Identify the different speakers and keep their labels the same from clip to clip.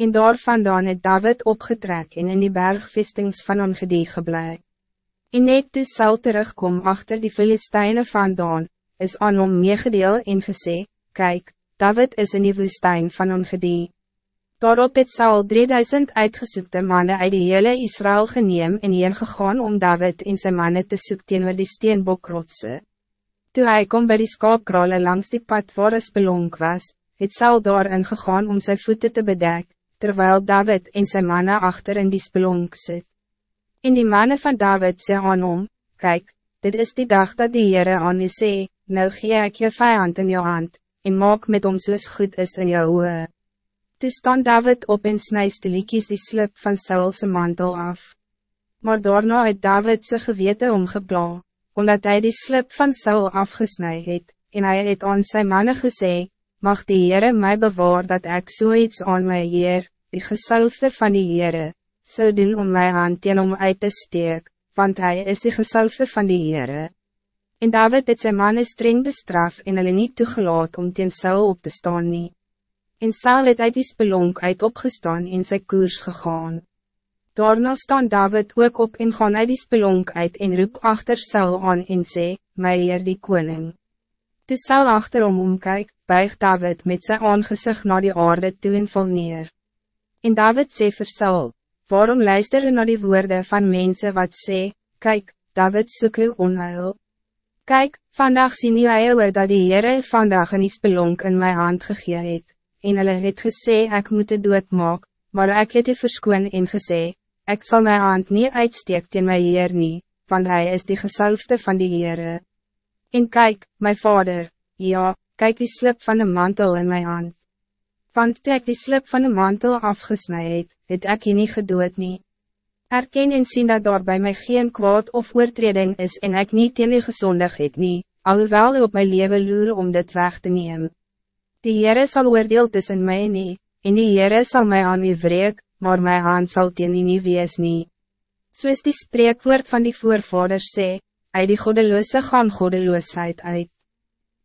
Speaker 1: En daar vandaan het David opgetrek en in die bergvestings van Ongedie geblei. En net toe Saul terugkom achter die Filisteine vandaan, is aan hom meegedeel en gesê, Kijk, David is in die woestijn van Ongedie. Daarop het Saul 3000 uitgesoekte mannen uit die hele Israël geneem en hier gegaan om David en zijn mannen te soek teenoor die steenbokrotse. Toe hy kom by die skaapkrale langs die pad waar een spelonk was, het Saul daarin gegaan om zijn voeten te bedekken terwijl David en zijn mannen achter in die spelonk zit. In die mannen van David sê aan hom, Kijk, dit is die dag dat die Heere aan je sê, nou gee ek je vijand in jou hand, en maak met hom soos goed is in jou oe. Toe staan David op en snijst die die slip van Saulse mantel af. Maar daarna het David sy gewete omgebla, omdat hij die slip van Saul afgesnij het, en hij het aan zijn mannen gesê, mag die Heere mij bewaar dat ik zoiets aan my Heer, die gesalfde van die Heere, zou doen om my hand teen om uit te steek, want hij is die gesalfde van die Heere. En David het sy manne streng bestraf en hulle niet toegelaat om teen Saul op te staan nie. En Saul het uit die spelonk uit opgestaan en sy koers gegaan. Daarna staan David ook op en gaan uit die spelonk uit en roep achter Saul aan en sê, my Heer die koning. Toe Saul achterom omkyk, buig David met zijn aangezicht naar die aarde toe en val neer. En David sê vir Saul, waarom luister je naar die woorden van mensen wat sê, kijk, David soek uw onheil. Kijk, vandaag sien jy eeuwe dat die Heere vandaag een spelonk in mijn hand gegee het, en hulle het gesê ek moet het doodmaak, maar ek het die verskoon en gesê, ek zal mijn hand niet uitsteek teen my Heer nie, want hij is die gesalfde van die Heere. En kijk, mijn vader, ja, kijk die slip van de mantel in mijn hand. Want toe ek die slip van de mantel afgesnij het, het ek je niet gedood nie. Erken en sien dat daar bij mij geen kwaad of oortreding is en ik niet teen die gezondig het nie, alhoewel u op mijn leven loer om dit weg te nemen. Die Heere sal oordeel tussen mij nie, en die Heere sal mij aan u wreek, maar mijn hand zal teen u nie wees nie. So is die spreekwoord van die voorvaders sê, uit die goddeloze gaan goddeloosheid uit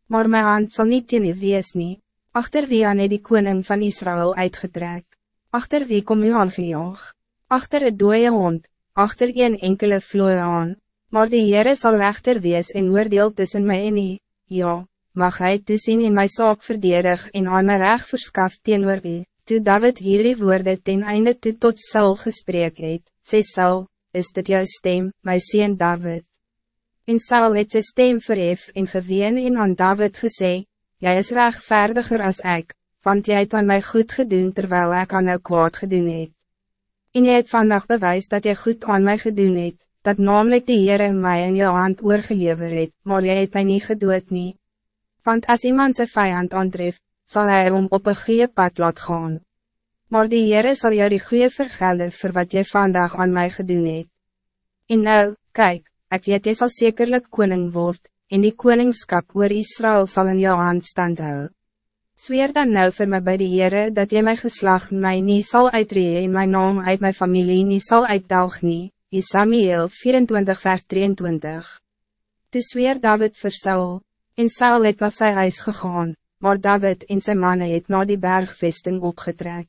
Speaker 1: maar mijn hand zal niet in u wees nie, achter wie aan die koning van Israël uitgetrek, achter wie kom u aangejaag, achter het dooie hond, achter een enkele vloer aan, maar die Heere zal rechter wees en oordeel tussen mij en u, ja, mag hij tussen in mijn zaak verdedig en aan mijn recht verskaf teenoor u, toe David hierdie woorde ten einde toe tot Saul gesprek het, sê Saul, is dit jou stem, my sien David. En Saul het sy stem verhef en geween en aan David gesê, Jy is rechtvaardiger als ik, want jy het aan mij goed gedoen terwijl ik aan jou kwaad gedoen het. En jy het vandaag bewijs dat jy goed aan mij gedoen het, dat namelijk die Heer in my in jou hand oorgelever het, maar jy het my nie gedood nie. Want als iemand zijn vijand aantreft, zal hij om op een goede pad laat gaan. Maar die Heer zal jou die goede vergelden voor wat jy vandaag aan mij gedoen het. En nou, kijk, ik weet jy sal zekerlijk koning word, en die koningskap oor Israël zal in jou hand stand hou. Zweer dan nou voor mij bij de Heere dat jy my geslag my nie sal uitree en my naam uit my familie nie sal uitdalg nie, Samuel 24 vers 23. Toe zweer David vir Saul, en Saul het was sy huis gegaan, maar David en zijn mannen het na die bergvesting opgetrek.